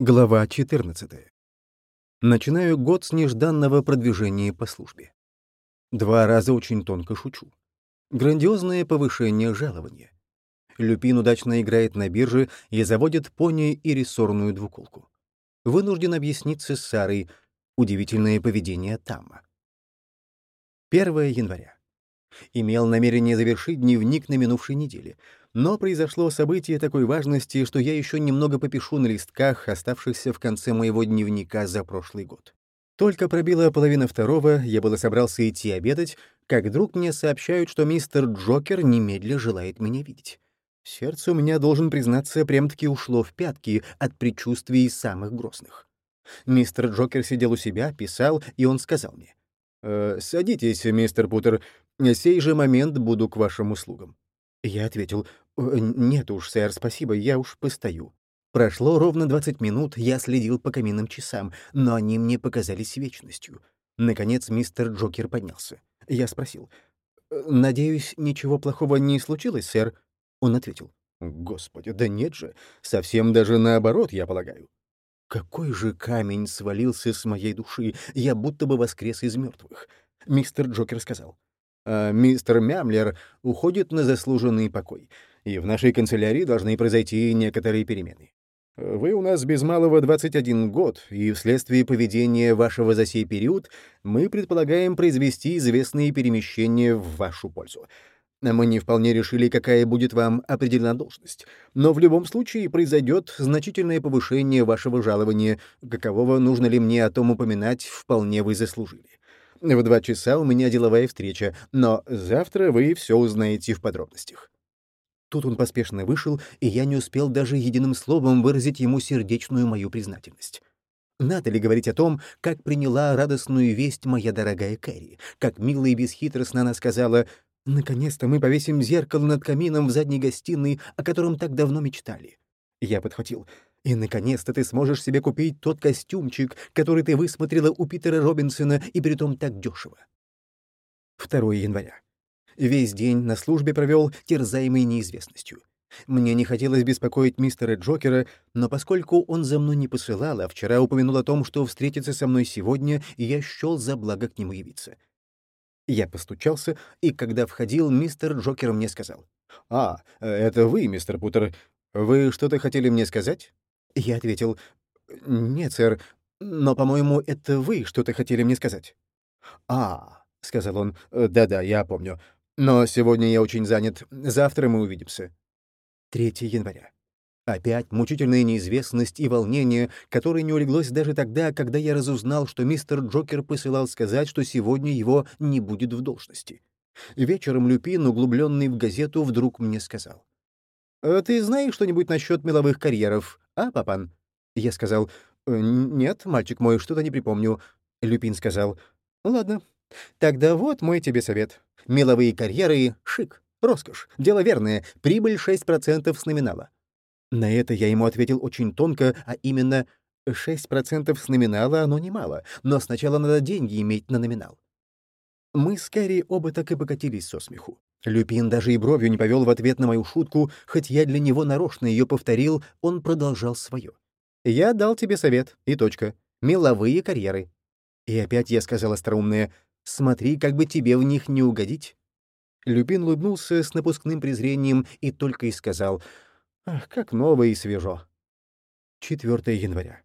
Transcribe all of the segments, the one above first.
Глава 14. Начинаю год с нежданного продвижения по службе. Два раза очень тонко шучу. Грандиозное повышение жалования. Люпин удачно играет на бирже и заводит пони и рессорную двуколку. Вынужден объясниться с Сарой. Удивительное поведение Тамма. 1 января. Имел намерение завершить дневник на минувшей неделе — но произошло событие такой важности, что я еще немного попишу на листках, оставшихся в конце моего дневника за прошлый год. Только пробила половина второго, я было собрался идти обедать, как вдруг мне сообщают, что мистер Джокер немедля желает меня видеть. Сердце у меня, должен признаться, прям-таки ушло в пятки от предчувствий самых грозных. Мистер Джокер сидел у себя, писал, и он сказал мне. «Э, «Садитесь, мистер Путер, сей же момент буду к вашим услугам». Я ответил, «Нет уж, сэр, спасибо, я уж постою». Прошло ровно 20 минут, я следил по каминным часам, но они мне показались вечностью. Наконец мистер Джокер поднялся. Я спросил, «Надеюсь, ничего плохого не случилось, сэр?» Он ответил, «Господи, да нет же, совсем даже наоборот, я полагаю». Какой же камень свалился с моей души, я будто бы воскрес из мертвых. Мистер Джокер сказал, а мистер Мямлер уходит на заслуженный покой, и в нашей канцелярии должны произойти некоторые перемены. Вы у нас без малого 21 год, и вследствие поведения вашего за сей период мы предполагаем произвести известные перемещения в вашу пользу. Мы не вполне решили, какая будет вам определена должность, но в любом случае произойдет значительное повышение вашего жалования, какового нужно ли мне о том упоминать, вполне вы заслужили. В два часа у меня деловая встреча, но завтра вы все узнаете в подробностях». Тут он поспешно вышел, и я не успел даже единым словом выразить ему сердечную мою признательность. Надо ли говорить о том, как приняла радостную весть моя дорогая Кэрри, как мило и бесхитростно она сказала «Наконец-то мы повесим зеркало над камином в задней гостиной, о котором так давно мечтали». Я подхватил и, наконец-то, ты сможешь себе купить тот костюмчик, который ты высмотрела у Питера Робинсона, и притом так дешево. 2 января. Весь день на службе провел, терзаемый неизвестностью. Мне не хотелось беспокоить мистера Джокера, но поскольку он за мной не посылал, а вчера упомянул о том, что встретится со мной сегодня, я счел за благо к нему явиться. Я постучался, и когда входил, мистер Джокер мне сказал. «А, это вы, мистер Путер. Вы что-то хотели мне сказать?» Я ответил, «Нет, сэр, но, по-моему, это вы что-то хотели мне сказать». «А», — сказал он, «да-да, я помню. Но сегодня я очень занят. Завтра мы увидимся». 3 января. Опять мучительная неизвестность и волнение, которое не улеглось даже тогда, когда я разузнал, что мистер Джокер посылал сказать, что сегодня его не будет в должности. Вечером Люпин, углубленный в газету, вдруг мне сказал. «Э, «Ты знаешь что-нибудь насчет меловых карьеров, а, папан?» Я сказал, «Э, «Нет, мальчик мой, что-то не припомню». Люпин сказал, «Ладно, тогда вот мой тебе совет. Меловые карьеры — шик, роскошь, дело верное, прибыль 6% с номинала». На это я ему ответил очень тонко, а именно 6% с номинала оно немало, но сначала надо деньги иметь на номинал. Мы с Кэрри оба так и покатились со смеху. Люпин даже и бровью не повел в ответ на мою шутку, хоть я для него нарочно ее повторил, он продолжал свое. «Я дал тебе совет, и точка. Меловые карьеры». И опять я сказал остроумное, «Смотри, как бы тебе в них не угодить». Люпин улыбнулся с напускным презрением и только и сказал, «Ах, как ново и свежо». 4 января.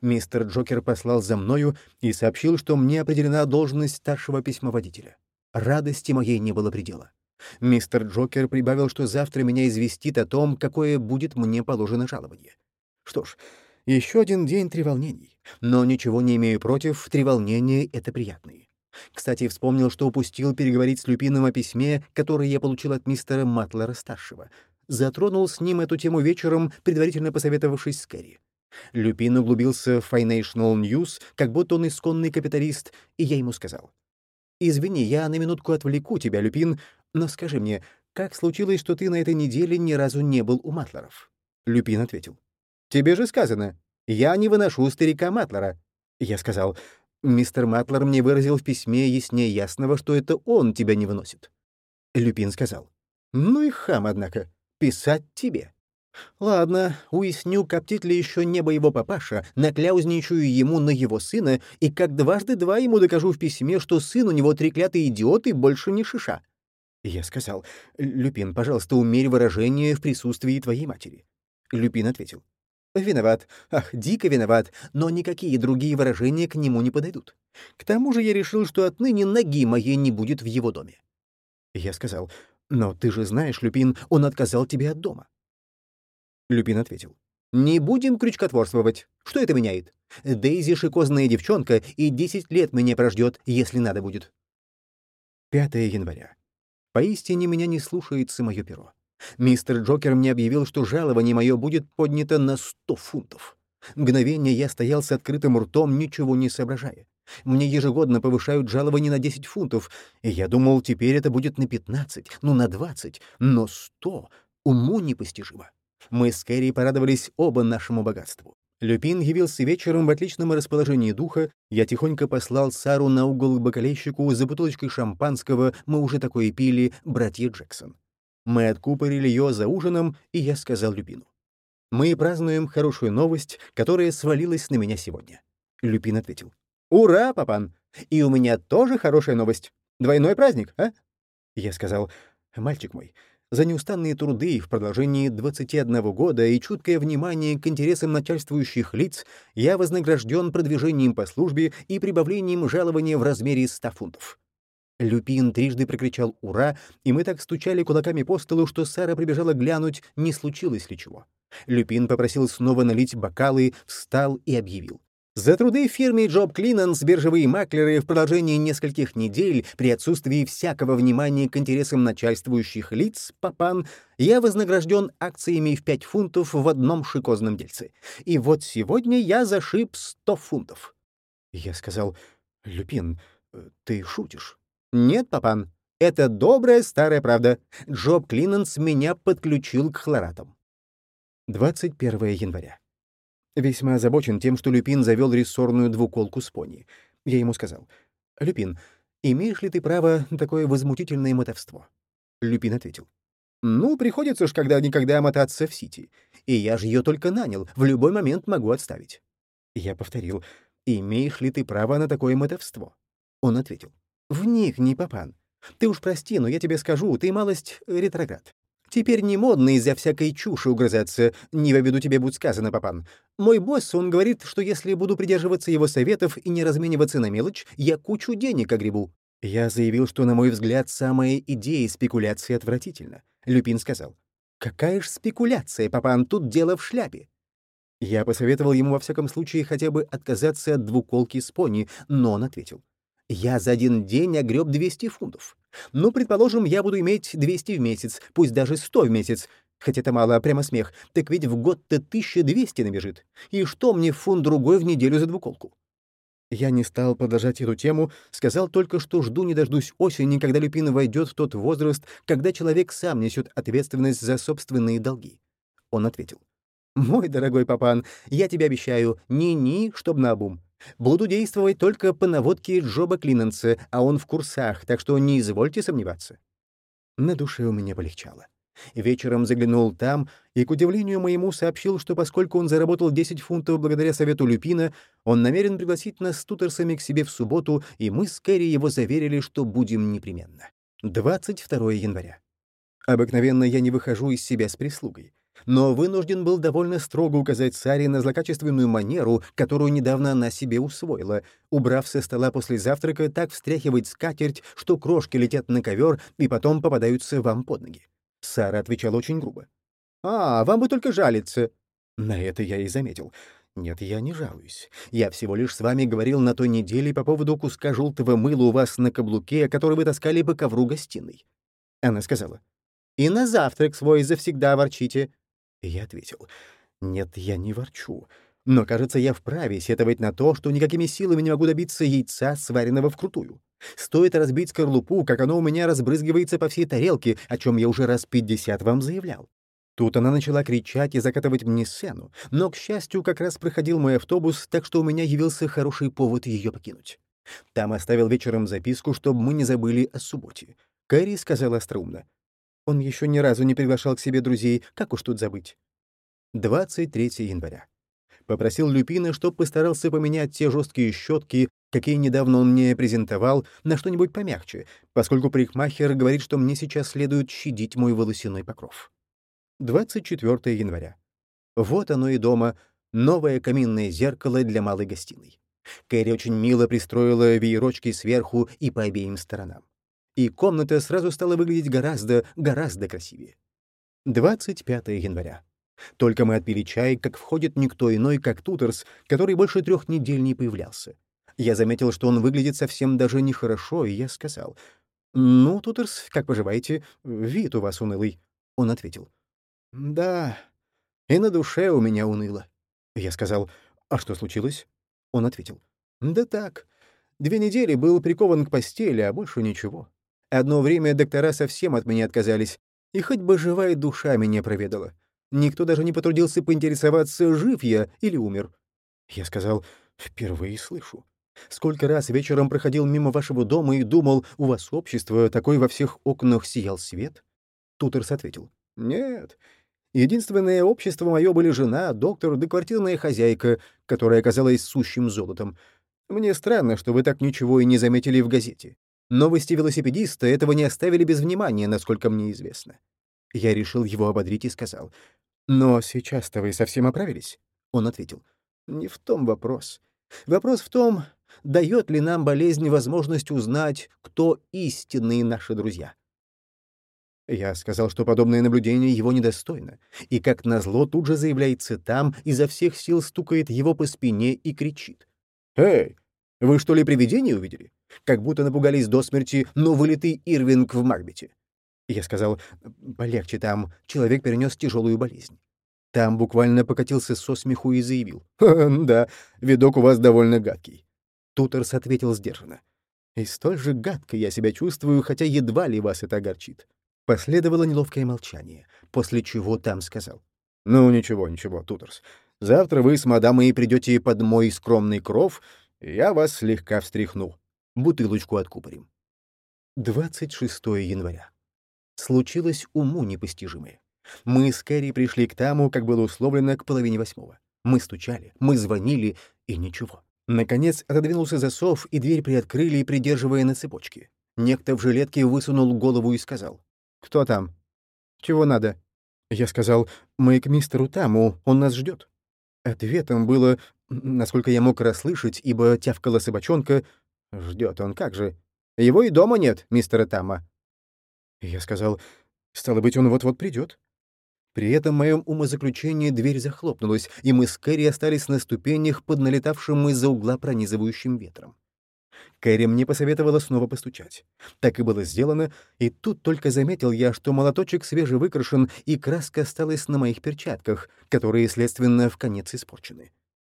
Мистер Джокер послал за мною и сообщил, что мне определена должность старшего письмоводителя. Радости моей не было предела. Мистер Джокер прибавил, что завтра меня известит о том, какое будет мне положено жалование. Что ж, еще один день треволнений. Но ничего не имею против, треволнения — это приятные. Кстати, вспомнил, что упустил переговорить с Люпином о письме, которое я получил от мистера Матлера-старшего. Затронул с ним эту тему вечером, предварительно посоветовавшись с Кэрри. Люпин углубился в Financial News, как будто он исконный капиталист, и я ему сказал. «Извини, я на минутку отвлеку тебя, Люпин, но скажи мне, как случилось, что ты на этой неделе ни разу не был у Матлеров?» Люпин ответил. «Тебе же сказано, я не выношу старика Матлера». Я сказал, «Мистер Матлер мне выразил в письме яснее ясного, что это он тебя не выносит». Люпин сказал, «Ну и хам, однако, писать тебе». Ладно, уясню, коптит ли еще небо его папаша, накляузничаю ему на его сына, и как дважды два ему докажу в письме, что сын у него треклятый идиот и больше не шиша. Я сказал, «Люпин, пожалуйста, умерь выражение в присутствии твоей матери». Люпин ответил, «Виноват, ах, дико виноват, но никакие другие выражения к нему не подойдут. К тому же я решил, что отныне ноги моей не будет в его доме». Я сказал, «Но ты же знаешь, Люпин, он отказал тебе от дома». Люпин ответил. «Не будем крючкотворствовать. Что это меняет? Дейзи шикозная девчонка и десять лет меня прождет, если надо будет». 5 января. Поистине меня не слушается мое перо. Мистер Джокер мне объявил, что жалование мое будет поднято на сто фунтов. Мгновение я стоял с открытым ртом, ничего не соображая. Мне ежегодно повышают жалование на 10 фунтов, и я думал, теперь это будет на 15, ну, на 20, но 100 — уму непостижимо. Мы с Кэрри порадовались оба нашему богатству. Люпин явился вечером в отличном расположении духа, я тихонько послал Сару на угол к бокалейщику за бутылочкой шампанского, мы уже такое пили, братья Джексон. Мы откупорили ее за ужином, и я сказал Люпину. «Мы празднуем хорошую новость, которая свалилась на меня сегодня». Люпин ответил. «Ура, папан! И у меня тоже хорошая новость. Двойной праздник, а?» Я сказал, «Мальчик мой, за неустанные труды в продолжении 21 года и чуткое внимание к интересам начальствующих лиц я вознагражден продвижением по службе и прибавлением жалования в размере 100 фунтов. Люпин трижды прокричал «Ура!», и мы так стучали кулаками по столу, что Сара прибежала глянуть, не случилось ли чего. Люпин попросил снова налить бокалы, встал и объявил. За труды в фирме Джоб Клинанс биржевые маклеры в продолжении нескольких недель при отсутствии всякого внимания к интересам начальствующих лиц, папан, я вознагражден акциями в 5 фунтов в одном шикозном дельце. И вот сегодня я зашиб 100 фунтов. Я сказал, «Люпин, ты шутишь?» «Нет, папан, это добрая старая правда. Джоб Клинанс меня подключил к хлоратам». 21 января. Весьма озабочен тем, что Люпин завел рессорную двуколку с пони. Я ему сказал, «Люпин, имеешь ли ты право на такое возмутительное мотовство?» Люпин ответил, «Ну, приходится ж когда-никогда мотаться в Сити. И я же ее только нанял, в любой момент могу отставить». Я повторил, «Имеешь ли ты право на такое мотовство?» Он ответил, «Вникни, папан. Ты уж прости, но я тебе скажу, ты малость ретроград. Теперь не модно из-за всякой чуши угрызаться, не в тебе будет сказано, папан. Мой босс, он говорит, что если буду придерживаться его советов и не размениваться на мелочь, я кучу денег огребу. Я заявил, что, на мой взгляд, самая идея спекуляции отвратительна. Люпин сказал, «Какая ж спекуляция, папан, тут дело в шляпе». Я посоветовал ему во всяком случае хотя бы отказаться от двуколки с пони, но он ответил, «Я за один день огреб 200 фунтов. Ну, предположим, я буду иметь 200 в месяц, пусть даже 100 в месяц. Хотя это мало, прямо смех. Так ведь в год-то 1200 набежит. И что мне фунт другой в неделю за двуколку? Я не стал продолжать эту тему, сказал только, что жду не дождусь осени, когда Люпин войдет в тот возраст, когда человек сам несет ответственность за собственные долги. Он ответил. «Мой дорогой папан, я тебе обещаю, ни-ни, чтоб наобум. Буду действовать только по наводке Джоба Клиненса, а он в курсах, так что не извольте сомневаться». На душе у меня полегчало. Вечером заглянул там и, к удивлению моему, сообщил, что поскольку он заработал 10 фунтов благодаря совету Люпина, он намерен пригласить нас с тутерсами к себе в субботу, и мы с Кэрри его заверили, что будем непременно. 22 января. Обыкновенно я не выхожу из себя с прислугой но вынужден был довольно строго указать Саре на злокачественную манеру, которую недавно она себе усвоила, убрав со стола после завтрака так встряхивать скатерть, что крошки летят на ковер и потом попадаются вам под ноги. Сара отвечала очень грубо. «А, вам бы только жалиться». На это я и заметил. «Нет, я не жалуюсь. Я всего лишь с вами говорил на той неделе по поводу куска желтого мыла у вас на каблуке, который вы таскали по ковру гостиной». Она сказала. «И на завтрак свой завсегда ворчите. Я ответил, «Нет, я не ворчу. Но, кажется, я вправе сетовать на то, что никакими силами не могу добиться яйца, сваренного вкрутую. Стоит разбить скорлупу, как оно у меня разбрызгивается по всей тарелке, о чем я уже раз пятьдесят вам заявлял. Тут она начала кричать и закатывать мне сцену, но, к счастью, как раз проходил мой автобус, так что у меня явился хороший повод ее покинуть. Там оставил вечером записку, чтобы мы не забыли о субботе. Кэрри сказала остроумно. Он еще ни разу не приглашал к себе друзей, как уж тут забыть? 23 января. Попросил Люпина, чтоб постарался поменять те жесткие щетки, какие недавно он мне презентовал, на что-нибудь помягче, поскольку парикмахер говорит, что мне сейчас следует щадить мой волосяной покров. 24 января. Вот оно и дома, новое каминное зеркало для малой гостиной. Кэрри очень мило пристроила веерочки сверху и по обеим сторонам. И комната сразу стала выглядеть гораздо, гораздо красивее. 25 января. Только мы отпили чай, как входит никто иной, как Тутерс, который больше трех недель не появлялся. Я заметил, что он выглядит совсем даже нехорошо, и я сказал, «Ну, Тутерс, как поживаете? Вид у вас унылый». Он ответил, «Да, и на душе у меня уныло». Я сказал, «А что случилось?» Он ответил, «Да так, две недели был прикован к постели, а больше ничего. Одно время доктора совсем от меня отказались, и хоть бы живая душа меня проведала. Никто даже не потрудился поинтересоваться, жив я или умер. Я сказал, впервые слышу. Сколько раз вечером проходил мимо вашего дома и думал, у вас общество, такой во всех окнах сиял свет? Тутерс ответил, нет. Единственное общество мое были жена, доктор да квартирная хозяйка, которая оказалась сущим золотом. Мне странно, что вы так ничего и не заметили в газете. Новости велосипедиста этого не оставили без внимания, насколько мне известно. Я решил его ободрить и сказал, «Но сейчас-то вы совсем оправились?» Он ответил, «Не в том вопрос. Вопрос в том, дает ли нам болезнь возможность узнать, кто истинные наши друзья. Я сказал, что подобное наблюдение его недостойно, и, как назло, тут же заявляется там, изо всех сил стукает его по спине и кричит. «Эй, вы что ли привидение увидели? Как будто напугались до смерти, но вылитый Ирвинг в Макбете». Я сказал, «Полегче там, человек перенес тяжелую болезнь». Там буквально покатился со смеху и заявил, «Да, видок у вас довольно гадкий». Тутерс ответил сдержанно. «И столь же гадко я себя чувствую, хотя едва ли вас это огорчит». Последовало неловкое молчание, после чего там сказал. «Ну, ничего, ничего, Тутерс. Завтра вы с мадамой придете под мой скромный кров, я вас слегка встряхну. Бутылочку откупорим». 26 января. Случилось уму непостижимое. Мы с Кэрри пришли к тому, как было условлено, к половине восьмого. Мы стучали, мы звонили, и ничего. Наконец отодвинулся засов, и дверь приоткрыли, придерживая на цепочке. Некто в жилетке высунул голову и сказал. «Кто там? Чего надо?» Я сказал, «Мы к мистеру Таму, он нас ждет». Ответом было, насколько я мог расслышать, ибо тявкала собачонка, «Ждет он, как же? Его и дома нет, мистера Тама». Я сказал, «Стало быть, он вот-вот придет. При этом в моем умозаключении дверь захлопнулась, и мы с Кэрри остались на ступенях под налетавшим из-за угла пронизывающим ветром. Кэрри мне посоветовала снова постучать. Так и было сделано, и тут только заметил я, что молоточек свежевыкрашен, и краска осталась на моих перчатках, которые, следственно, в конец испорчены.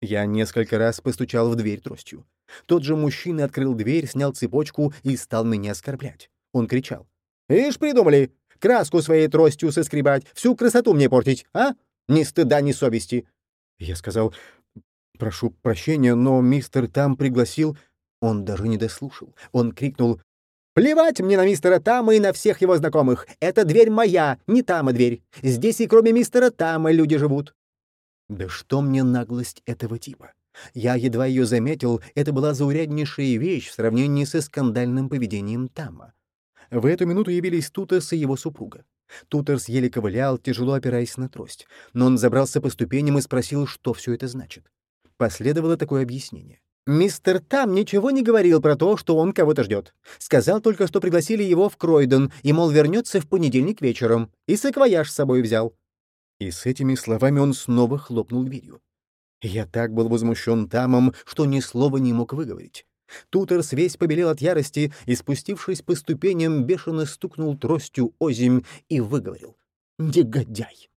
Я несколько раз постучал в дверь тростью. Тот же мужчина открыл дверь, снял цепочку и стал меня оскорблять. Он кричал. «Ишь, придумали! краску своей тростью соскребать, всю красоту мне портить, а? Ни стыда, ни совести!» Я сказал, «Прошу прощения, но мистер там пригласил...» Он даже не дослушал. Он крикнул, «Плевать мне на мистера Тама и на всех его знакомых! Это дверь моя, не Тама дверь! Здесь и кроме мистера Тама люди живут!» Да что мне наглость этого типа? Я едва ее заметил, это была зауряднейшая вещь в сравнении со скандальным поведением Тама. В эту минуту явились Тутерс и его супруга. Тутерс еле ковылял, тяжело опираясь на трость, но он забрался по ступеням и спросил, что все это значит. Последовало такое объяснение. «Мистер Там ничего не говорил про то, что он кого-то ждет. Сказал только, что пригласили его в Кройден, и, мол, вернется в понедельник вечером, и саквояж с собой взял». И с этими словами он снова хлопнул дверью. Я так был возмущен Тамом, что ни слова не мог выговорить. Тутерс весь побелел от ярости и, спустившись по ступеням, бешено стукнул тростью озимь и выговорил. «Негодяй!»